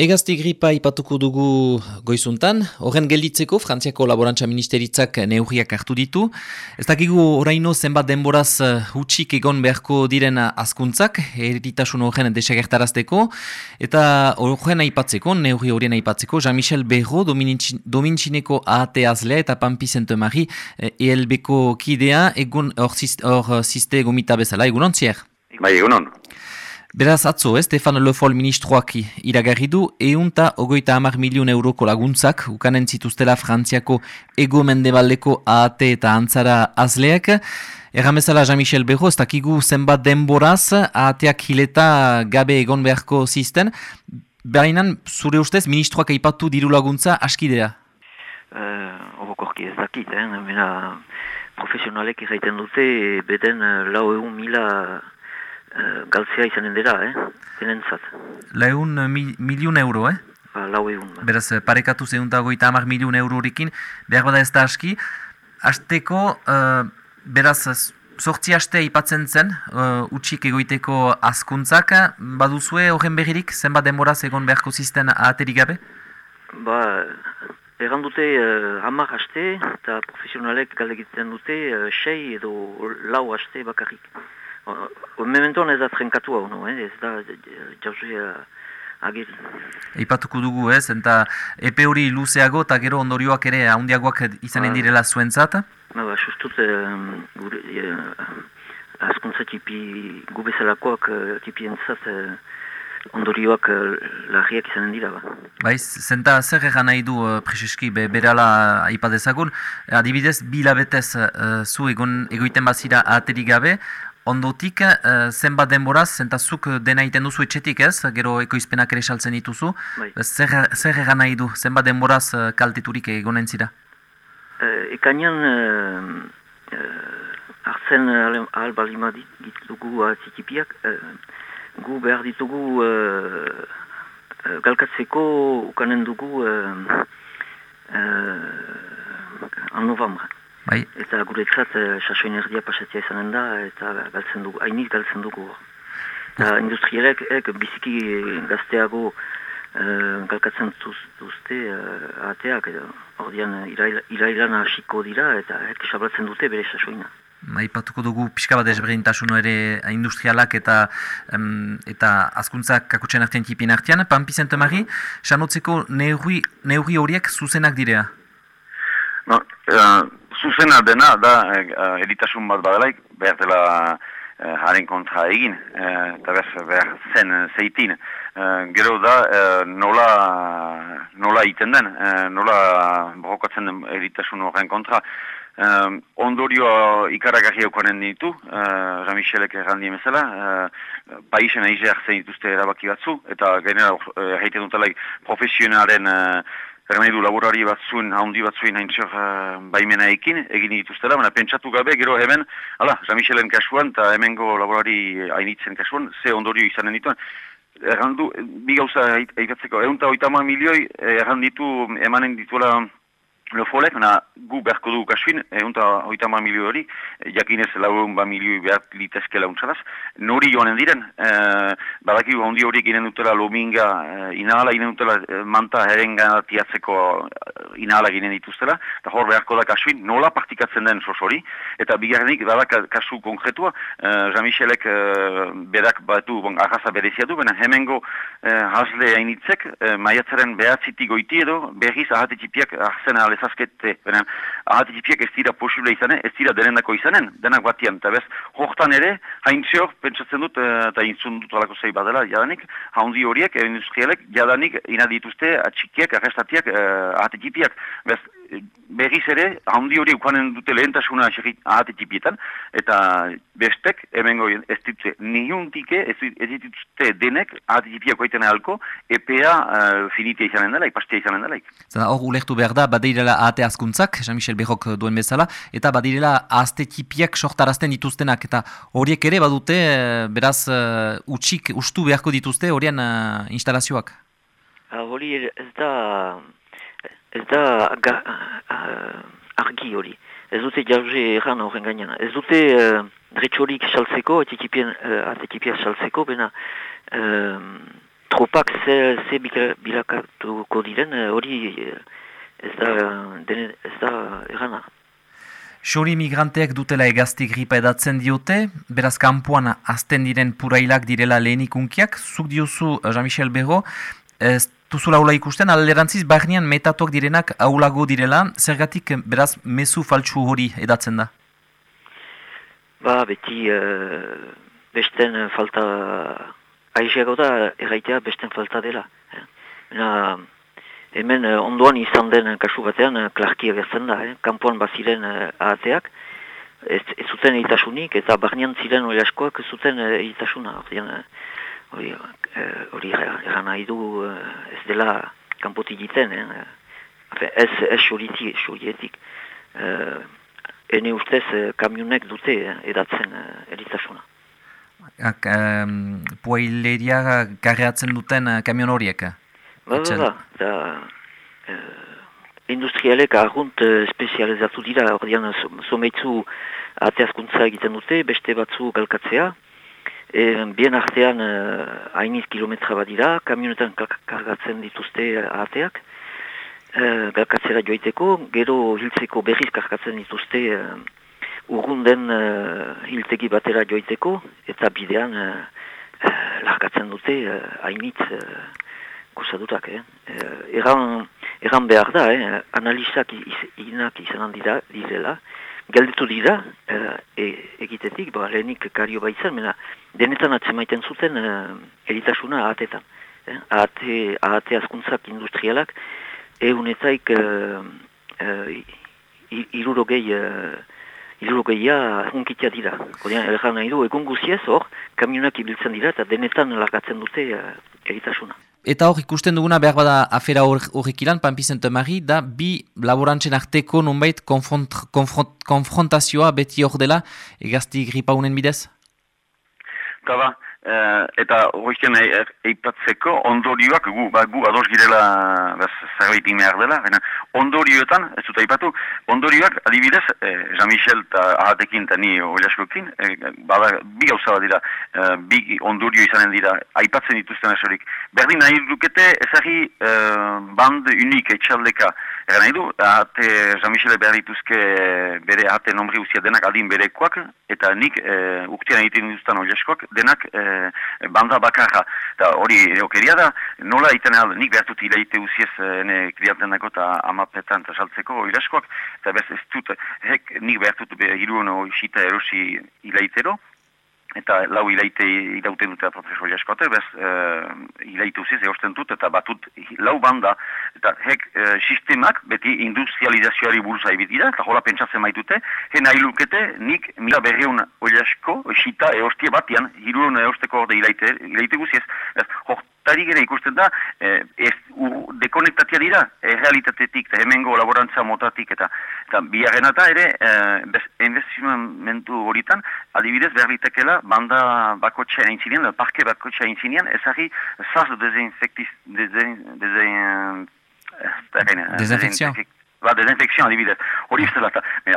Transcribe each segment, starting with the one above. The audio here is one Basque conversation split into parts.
Egazti gripa ipatuko dugu goizuntan, horren gelditzeko Frantziako Laborantza Ministeritzak neurriak hartu ditu. Ez dakigu oraino zenbat denboraz hutsik egon beharko diren askuntzak, eritasun horren desagertarazteko, eta horren aipatzeko, neurri horien aipatzeko, Jean-Michel Berro, Domintxineko AAT azlea eta Pampi Zentemari ELB-ko kidea, egun hor ziste gomita bezala, egun ontzier? Bai, egun. Beraz atzo, eh, Stefan Le Foll ministroak iragarri du, eunta ogoita hamar milion euroko laguntzak, ukanen zituztela Frantziako ego mendebaldeko AAT eta antzara azleak. Erramezala Jean-Michel Berro, ez dakigu zenbat denboraz, AATak hileta gabe egon beharko zisten. Berainan, zure ustez, ministroak aipatu diru laguntza askidea? Uh, ez dakit, eh? profesionalek irraiten dute, beden lau egun mila galtzea izanen dira, eh? Zenen zat. Leun uh, miliun euro, eh? Ba, lau egun. Ba. Beraz, eh, parekatu zehuntago eta amak miliun euro horikin, behar bada ez da aski. Azteko, uh, beraz, sortzi aste ipatzen zen, uh, utxik egoiteko askuntzak, baduzue horren behirik, zenbat denboraz egon beharko zisten ahaterik gabe? Ba, egan dute uh, hamar aste, eta profesionalek galegiten dute uh, sei edo lau aste bakarrik. Mementoan ez da trenkatu hau, no, eh? ez da jauzea agiri. Eipatuko dugu ez, eta epe hori luzeago eta gero ondorioak ere handiagoak izanen ba. direla zuen zata? Ba, ba, sustut, um, gure, uh, askuntza tipi gubezalakoak uh, tipi entzat uh, ondorioak uh, lagiak izanen dira. Ba. Baiz, zenta zer egan nahi du uh, Prezeski be, berala aipadezagun, adibidez, bilabetez uh, zu egon, egoiten bazira aterik gabe, Ondotik, uh, zenbat denboraz, zentazuk dena iten duzu etxetik ez, gero ekoizpenak ere saltzen dituzu. Bai. Zer, zer egan nahi du, zenbat denboraz uh, kalteturik egonen zira? Uh, ekanian, uh, uh, artzen ahal balima ditugu atzikipiak, uh, gu behar ditugu uh, uh, galkatzeko ukanen dugu uh, uh, an novambra. Bai. Eta guretzat uh, sasoin erdia pasatzea izanen da, eta galtzen dugu, hainit galtzen dugu. Eta industrielek, ek, biziki gazteago uh, galkatzen duzte uh, ateak, hor dian irailan hasiko dira, eta ek sablatzen dute bere sasoina. Maipatuko dugu pixka bat ezberdintasun ere industrialak eta um, eta azkuntzak kakutsen artean tipien artean. Pampi Zentemari, sanotzeko neurri, neurri horiek zuzenak direa? No, uh, zuzena dena da uh, editasun bat badalaik, behar dela uh, haren kontra egin, uh, eta behar, behar zen uh, zeitin. Uh, gero da, uh, nola, nola iten den, uh, nola brokatzen den editasun horren kontra. Um, ondorio ikaragarri okanen ditu, uh, Ramichelek errandi emezela, uh, paisen aize hartzen dituzte erabaki batzu, eta genera uh, heiten dutelaik profesionalen uh, Egan nahi du laborari batzuen, handi batzuen hain txor uh, baimena ekin, egin dituztela, baina pentsatu gabe, gero hemen, ala, Jean-Michelen kasuan, eta hemengo laborari hainitzen kasuan, ze ondorio izanen dituen. Erran du, bi gauza egitzeko, egun eta milioi, erran ditu, emanen dituela, Lofolek, na, gu beharko du kasuin, egun eta hoita ma milio hori, jakinez lagun ba milioi behar litezke launtzaraz. Nori joanen diren, e, badaki hondi hori ginen dutela lominga, e, inahala ginen dutela e, manta herenga tiatzeko e, inahala ginen dituztela, eta hor beharko da kasuin, nola partikatzen den sos hori, eta bigarrenik bada kasu konkretua, e, Jean-Michelek e, berak batu, bon, arraza berezia du, bena hemengo e, hasle hainitzek, e, maiatzaren behatzitik goiti edo, berriz ahatetipiak arzen ezazkete, benen, ahatipiek ez dira posible izanen, ez dira denendako izanen, denak batian, eta bez, hortan ere, hain zior, pentsatzen dut, eh, eta intzun dut alako zei badela, jadanik, haundi horiek, industrialek, jadanik, inadituzte, atxikiak, arrestatiak, eh, ahatipiak, bez, berriz ere, handi hori ukanen dute lehentasuna ahate tipietan, eta bestek, hemen goien, ez dituzte nihuntike, ez dituzte denek ahate tipiak oiten ehalko, EPA uh, finitea izanen dela, ipastea izanen dela. Zena hor ulektu behar da, badirela ahate askuntzak, Jean-Michel Berrok duen bezala, eta badirela ahate tipiak sortarazten dituztenak, eta horiek ere badute, eh, beraz, uh, utxik ustu beharko dituzte, horien uh, instalazioak? Hori ez da ez da ga, argi hori. Ez dute jauze erran horren gainena. Ez dute uh, dretxorik saltzeko, atekipia uh, saltzeko, bena uh, tropak ze, ze bilakatuko diren, hori ez da, ez da erana. Xori migranteak dutela egazti gripa edatzen diote, beraz kanpoan azten diren purailak direla lehenikunkiak, zuk diozu Jean-Michel Berro, ez duzula aula ikusten, alerantziz barnean metatuak direnak aulago direla, zergatik beraz mezu faltsu hori edatzen da? Ba, beti uh, besten falta, aizeago da erraitea besten falta dela. Eh? hemen uh, ondoan izan den kasu batean klarki agertzen da, eh? kanpoan baziren uh, ahateak, ez, ez zuten egitasunik, eta barnean ziren hori askoak ez zuten egitasuna. Hori uh, eran nahi du uh, ez dela kanpoti egiten, eh? ez, ez xurietik. Uh, ene ustez uh, kamionek dute edatzen eritasuna. Um, Poaileria garreatzen duten kamion horiek? Ba, ba, ba, da, uh, industrialek argunt uh, spezializatu dira, ordean someitzu ateazkuntza egiten dute, beste batzu galkatzea, e, bien artean uh, hainiz kilometra bat dira, kamionetan kargatzen dituzte ateak, uh, galkatzera joiteko, gero hiltzeko berriz kargatzen dituzte uh, urrunden uh, hiltegi batera joiteko, eta bidean uh, largatzen dute hainitz kusadutak, eh? eh? Eran, eran behar da, eh? Analizak inak izan dira, direla, galditu dira, eh, e, egitetik, ba, lehenik kario baitzen, mena, denetan atzemaiten zuten eh, eritasuna ahatetan. Eh? Ahate, ahate askuntzak industrialak, egunetaik eh, eh, irurogei, eh, irurogeia hunkitia dira. Kodean, erran nahi du, egun guziez hor, kamionak ibiltzen dira, eta denetan largatzen dute eh, eritasuna. Eta hor ikusten duguna behar bada afera horrek ilan, Pampizento Mari, da bi laborantzen arteko nonbait konfront, konfront, konfrontazioa beti hor dela egazti gripaunen bidez? Eta ba, Uh, eta horrekin eipatzeko ondorioak gu, ba, gu ados girela zerbait imear dela, baina ondorioetan, ez dut eipatu, ondorioak adibidez, eh, Jean-Michel eta ahatekin eta ni oliaskokin, eh, bada, bi gauza bat dira, eh, bi ondorio izanen dira, aipatzen dituzten esorik. Berdin nahi dukete ezari eh, band unik etxaldeka, Era nahi du, ahate Jean-Michel behar dituzke bere ahate nombri uzia denak adin berekoak, eta nik e, uktian egiten dituzten oliaskoak, denak e, banda bakarra. Eta hori erokeria da, nola egiten ahal, nik behar dut hilaite uziez ene kriaten dako eta amapetan eta saltzeko oliaskoak, eta bez ez dut, hek nik behar dut hiru hono isita erosi hilaitero, eta lau ilaite irauten dute prozesu jaskoate, bez e, ilaite usiz eosten dut, eta batut lau banda, eta hek e, sistemak beti industrializazioari buruz dira, eta jola pentsatzen maitute, hen lukete nik mila berreun oliasko, xita eostie batian, hirurun eosteko orde ilaite, ilaite guziez, ez, Tari gire ikusten da, eh, ez, dekonektatia dira, eh, realitatetik, eta hemengo laborantza motatik, eta, eta biharren eta ere, eh, investimentu horitan, adibidez behar ditekela, banda bako intzinean, parke bako txea intzinean, ezari zaz dezinfektiz, dezen, dezen, dezen, ba, desinfekzioa adibidez, hori ez dela,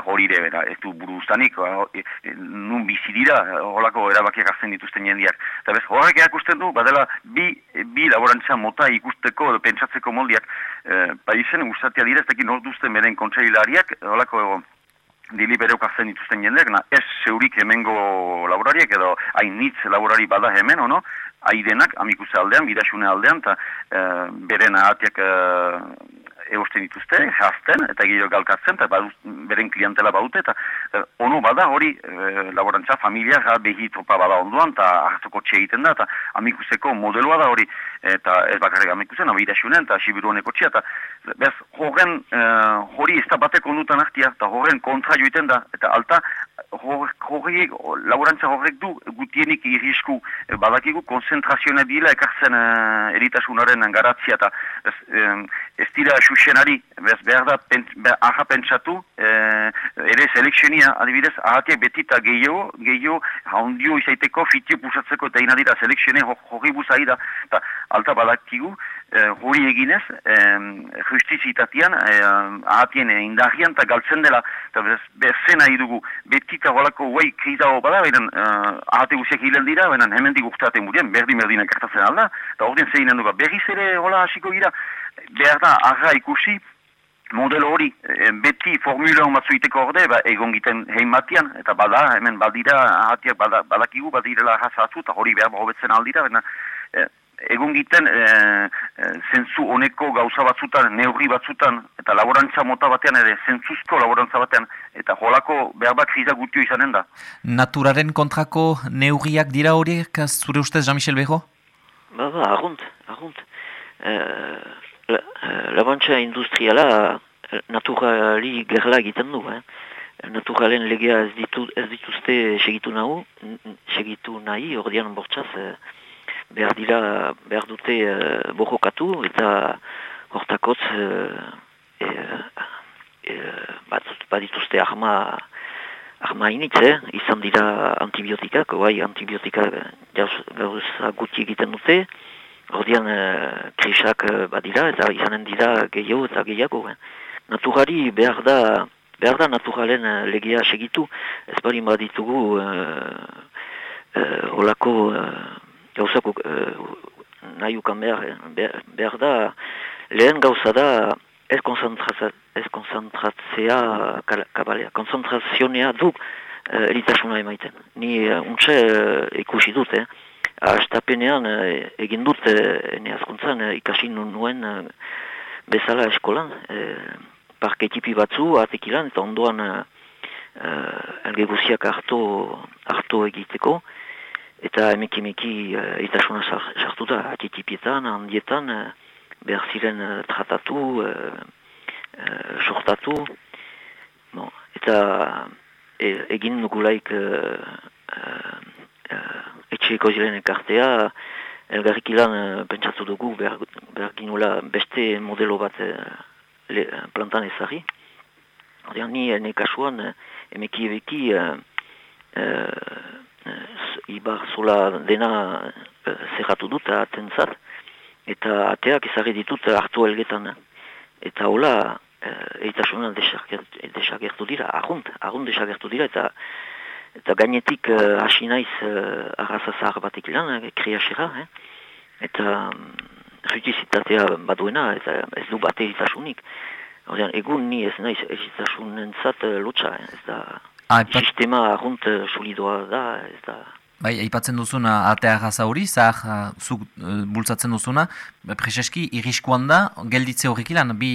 hori ere, bera, ez du buru ustanik, ba, e, e, nun bizi dira, horako erabakiak hartzen dituzten jendiak. Eta bez, horrek erakusten du, badela, bi, bi laborantzia mota ikusteko, pentsatzeko moldiak, e, paizen gustatia dira, ez dakit norduzten beren kontseilariak, horako, dili bere hartzen dituzten jendeak, na, ez zeurik hemengo laborariak, edo hainitz laborari bada hemen, ono, aidenak, amikuse aldean, bidasune aldean, eta e, beren ahatiak e, egosten dituzte, jazten, eta gero galkatzen, eta beren klientela baute, eta e, ono bada hori e, laborantza familia ja, behi bada onduan, eta hartuko txe egiten da, eta amikuseko modeloa da hori, eta ez bakarrik amikusen, abidasunen, eta sibiruaneko txea, eta bez, horren e, hori ez da bateko ondutan hartia, eta horren kontra joiten da, eta alta horrek, laborantza horrek du gutienik irrisku e, badakigu konzentrazioa dila ekartzen e, eritasunaren garatzia eta ez, e, ez dira xuxenari bez, behar da pen, aha pentsatu e, ere seleksionia adibidez ahatiak betita gehiago gehiago haundio izaiteko fitio pusatzeko eta ina dira seleksionia horri buzai da eta alta badakigu hori eginez, e, justizitatean, e, ahatien indahian eta galtzen dela, eta berzen nahi dugu, beti eta golako guai krizago bada, baina ahate guziak hilen dira, baina hemen dik urteaten murien, berdi merdinak kartatzen alda, eta hori den zein dugu, berriz ere hola hasiko gira, behar da, arra ikusi, modelo hori, beti formula hon batzuiteko orde, ba, egon giten hein batian, eta bada, hemen baldira, ahatiak badakigu, badirela jazatzu, eta hori behar hobetzen aldira, baina, egun giten e, e, zentzu honeko gauza batzutan, neurri batzutan, eta laborantza mota batean ere, zentzuzko laborantza batean, eta jolako behar bat kriza gutio izanen da. Naturaren kontrako neurriak dira horiek, zure ustez, Jean-Michel Bejo? Ba, ba, argunt, argunt. E, la, laborantza industriala naturali gerla egiten du, eh? Naturalen legea ez, ditu, ez dituzte segitu nahu, segitu nahi, ordean bortzaz, behar dira, behar dute uh, borrokatu eta hortakotz uh, e, e, bat, badituzte arma arma initz, eh? izan dira antibiotikak, bai antibiotika gauza guti egiten dute, ordean uh, krisak uh, badira eta izanen dira gehiago eta gehiago. Eh? Naturari behar da, behar da naturalen uh, legia segitu, ez bari baditugu uh, uh, olako gauzako uh, nahi ukan behar, behar, da, lehen gauza da ez konzentratzea kabalea, konzentrazionea du uh, eritasuna emaiten. Ni uh, untxe uh, ikusi dut, eh? Astapenean uh, egin dut uh, ene azkuntzan uh, ikasi nuen uh, bezala eskolan, uh, parketipi batzu, atekilan, eta ondoan uh, elgeguziak hartu, hartu egiteko, eta emeki emeki uh, itasuna sartu da, atitipietan, handietan, uh, behar ziren uh, tratatu, uh, uh, sortatu, bon, eta e, egin nugulaik uh, uh, uh, etxeko ziren ekartea, elgarrik ilan uh, pentsatu dugu, behar, behar ginula beste modelo bat uh, le, plantan ezari. Ni, ene kasuan, uh, emeki ebeki, uh, uh, ibar zola dena uh, zerratu dut atentzat, eta ateak ezagri ditut hartu elgetan. Eta hola, uh, eitasuna desagertu dira, ahunt, ahunt desagertu dira, eta eta gainetik hasi naiz uh, arraza zahar batek lan, kreasera, eh? eta um, jutizitatea baduena, eta ez du bate eitasunik. egun ni ez naiz eitasunen zat lotxa, ez da... Ah, sistema uh, solidoa da, ez da... Bai, aipatzen duzuna atea gaza hori, zahar zuk uh, bultzatzen duzuna, preseski irriskoan da, gelditze horrek ilan, bi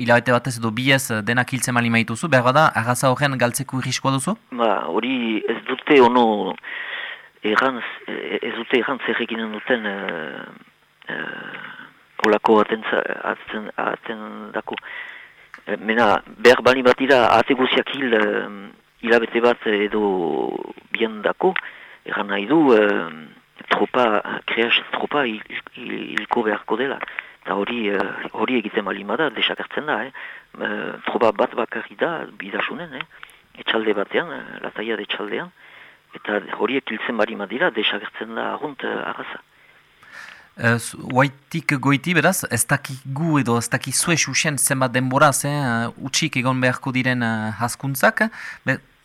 hilabete batez edo bi ez denak hiltzen mali maituzu, behar bada, agaza horren galtzeko irriskoa duzu? Ba, hori ez dute ono, erranz, ez dute errantz errekinen duten uh, uh, olako atenza, aten, aten dako. Mena, behar bali bat dira, ate guziak hil, hilabete bat edo bien dako, Egan nahi du, uh, tropa, kreaz tropa hilko beharko dela. Eta hori, uh, hori egiten malimada, desagertzen da, eh? Uh, tropa bat bakarri da, bidasunen, eh? etxalde batean, uh, lataia de etxaldean. Eta hori ekiltzen dira, desagertzen da agunt uh, arraza. Huaitik uh, goiti beraz, ez daki gu edo ez daki zue xuxen zenbat denboraz, eh, utxik egon beharko diren uh, haskuntzak,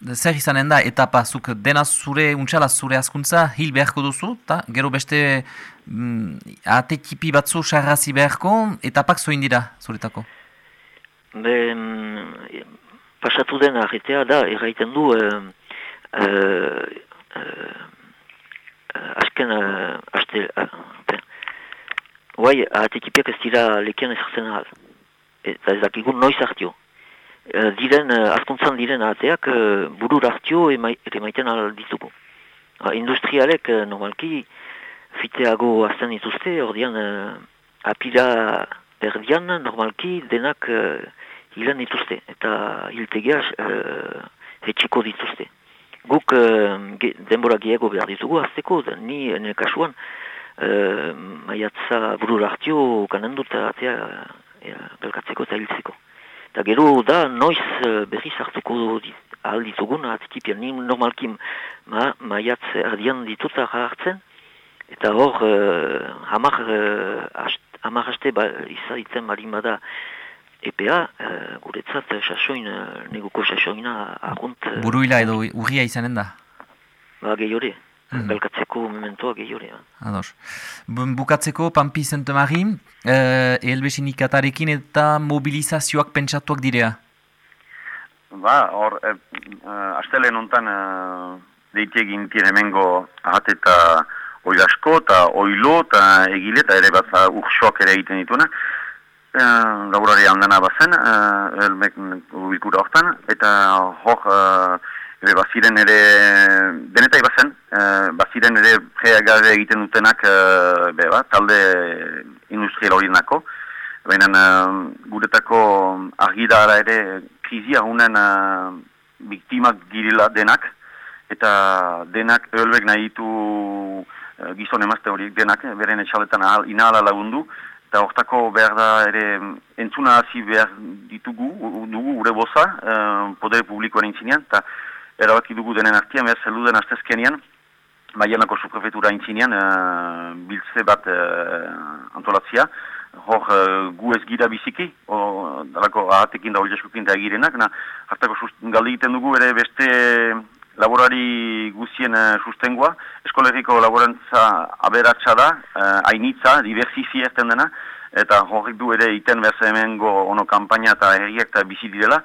zer izanen da etapa zuk dena zure, untxala zure askuntza hil beharko duzu, eta gero beste mm, ate tipi batzu sarrazi beharko, etapak zoin dira zuretako? Be, mm, pasatu den arretea da, erraiten du, eh, eh, eh, asken, eh, aste, eh, guai, ate tipiak ez dira lekian ezartzen ahal. Eta ez dakigun noiz hartio. Eh, diren, uh, askuntzan diren ateak uh, burur hartio ere maiten alditugu. Industrialek normalki fiteago azten dituzte, ordean apila erdian normalki denak hilan dituzte eta hiltegia uh, etxiko dituzte. Guk ge, denbora gehiago behar ditugu azteko, ni nire kasuan uh, maiatza burur hartio kanen dut atea uh, belkatzeko eta hiltzeko. Eta gero da, noiz uh, berriz hartuko alditugun, atzikipia, ni normalki ma, maiatz erdian dituta hartzen, eta hor, uh, hamar uh, amarraste ba, izaiten balin bada EPA, uh, guretzat sasoin, uh, neguko sasoina argunt... Uh, Buruila edo urria izanen da? Ba, gehiore. Mm. Galkatzeko momentoa gehiore. Ados. Bukatzeko, Pampi Zentemari, uh, elbesin ikatarekin eta mobilizazioak pentsatuak direa? Ba, hor, eh, uh, astelen ontan uh, deitiegin tire hemengo ahat eta oilasko eta oilo eta egile eta ere bat urxoak ere egiten dituna. Uh, laborari handana bazen, uh, elmek bilkura hortan, eta hor, uh, ere baziren ere, denetai bazen, uh, baziren ere preagare egiten dutenak, uh, be, ba, talde industrial hori nako. Baina uh, guretako argidara ere krizia hunen uh, biktimak girela denak, eta denak ölbek nahi ditu uh, gizon emazte horiek denak, beren etxaletan inala lagundu, eta hortako behar da ere entzuna hasi behar ditugu, dugu gure boza, uh, podere publikoan intzinean, eta erabaki dugu denen artian, behar zelu den astezkenian, Maianako suprefetura intzinean, uh, biltze bat uh, antolatzia, hor uh, gu ez gira biziki, o, dalako ahatekin da hori jaskukin da egirenak, na, hartako galde egiten dugu ere beste laborari guzien uh, sustengoa, eskolegiko laborantza aberatsa da, uh, ainitza, diversifi ezten dena, eta horrek du ere iten behar hemengo ono kampaina eta herriak eta bizi direla,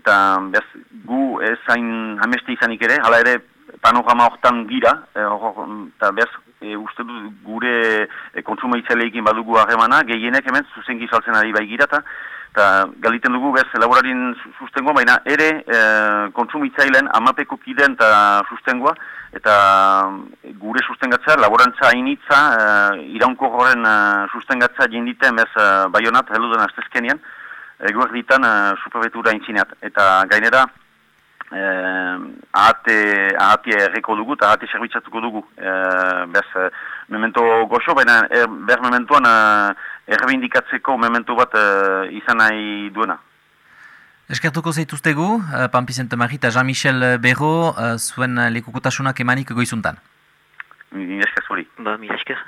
eta bez, gu ez hain hameste izanik ere, hala ere panorama hortan gira, eta bez, e, uste du gure e, kontsuma itzaleekin badugu harremana, gehienek hemen zuzengi saltzen ari bai gira, eta galiten dugu bez laborarin sustengoa, baina ere e, kontsumitzailean amapeko kiden eta sustengoa, eta gure sustengatza, laborantza hainitza, e, iraunko horren e, sustengatza jinditen bez e, baionat, heluden astezkenian, eguer ditan e, superbetura intzineat, eta gainera, eh, ahate, ahate erreko dugu eta ahate servitzatuko dugu. Eh, bez, memento goxo, baina er, ber mementoan eh, errebindikatzeko memento bat eh, izan nahi duena. Eskertuko zeituztegu, uh, Pampi Zentemari eta Jean-Michel Berro, uh, zuen lekukotasunak emanik goizuntan. Mi esker zuri. Ba, mi esker.